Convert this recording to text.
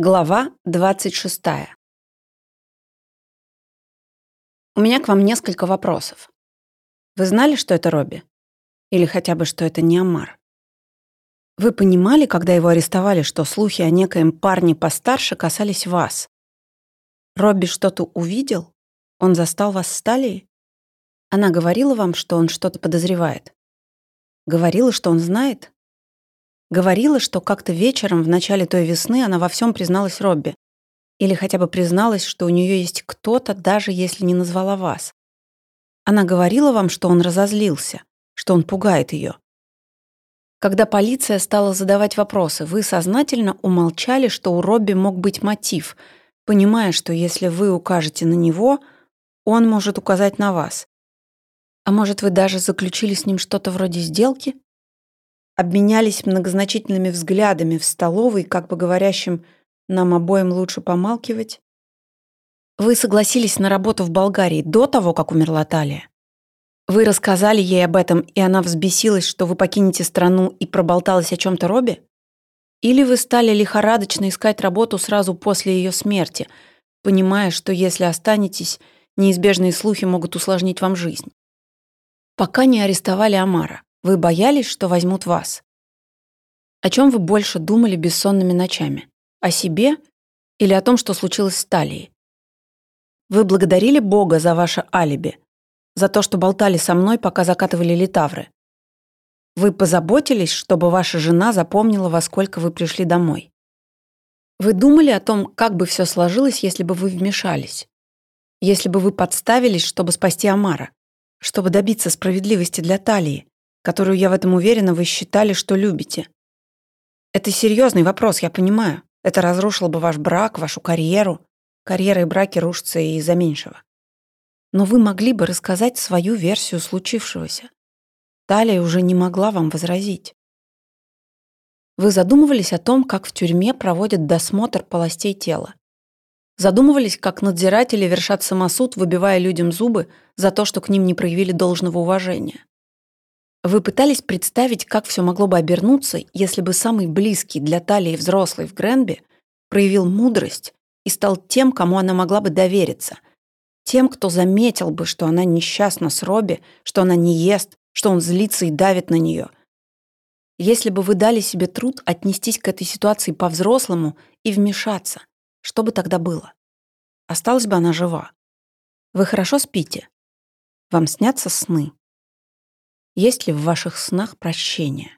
Глава 26. У меня к вам несколько вопросов. Вы знали, что это Робби? Или хотя бы, что это не Амар? Вы понимали, когда его арестовали, что слухи о некоем парне постарше касались вас? Робби что-то увидел? Он застал вас с Талией? Она говорила вам, что он что-то подозревает? Говорила, что он знает? Говорила, что как-то вечером в начале той весны она во всем призналась Робби. Или хотя бы призналась, что у нее есть кто-то, даже если не назвала вас. Она говорила вам, что он разозлился, что он пугает ее. Когда полиция стала задавать вопросы, вы сознательно умолчали, что у Робби мог быть мотив, понимая, что если вы укажете на него, он может указать на вас. А может, вы даже заключили с ним что-то вроде сделки? Обменялись многозначительными взглядами в столовой, как бы говорящим «нам обоим лучше помалкивать». Вы согласились на работу в Болгарии до того, как умерла Талия. Вы рассказали ей об этом, и она взбесилась, что вы покинете страну и проболталась о чем-то Робби? Или вы стали лихорадочно искать работу сразу после ее смерти, понимая, что если останетесь, неизбежные слухи могут усложнить вам жизнь? Пока не арестовали Амара. Вы боялись, что возьмут вас? О чем вы больше думали бессонными ночами? О себе или о том, что случилось с Талией? Вы благодарили Бога за ваше алиби, за то, что болтали со мной, пока закатывали литавры. Вы позаботились, чтобы ваша жена запомнила, во сколько вы пришли домой. Вы думали о том, как бы все сложилось, если бы вы вмешались? Если бы вы подставились, чтобы спасти Амара? Чтобы добиться справедливости для Талии? Которую, я в этом уверена, вы считали, что любите? Это серьезный вопрос, я понимаю. Это разрушило бы ваш брак, вашу карьеру. Карьеры и браки рушатся из-за меньшего. Но вы могли бы рассказать свою версию случившегося. Талия уже не могла вам возразить. Вы задумывались о том, как в тюрьме проводят досмотр полостей тела. Задумывались, как надзиратели вершат самосуд, выбивая людям зубы за то, что к ним не проявили должного уважения. Вы пытались представить, как все могло бы обернуться, если бы самый близкий для Талии взрослый в Гренби проявил мудрость и стал тем, кому она могла бы довериться, тем, кто заметил бы, что она несчастна с Робби, что она не ест, что он злится и давит на нее. Если бы вы дали себе труд отнестись к этой ситуации по-взрослому и вмешаться, что бы тогда было? Осталась бы она жива. Вы хорошо спите? Вам снятся сны? Есть ли в ваших снах прощение?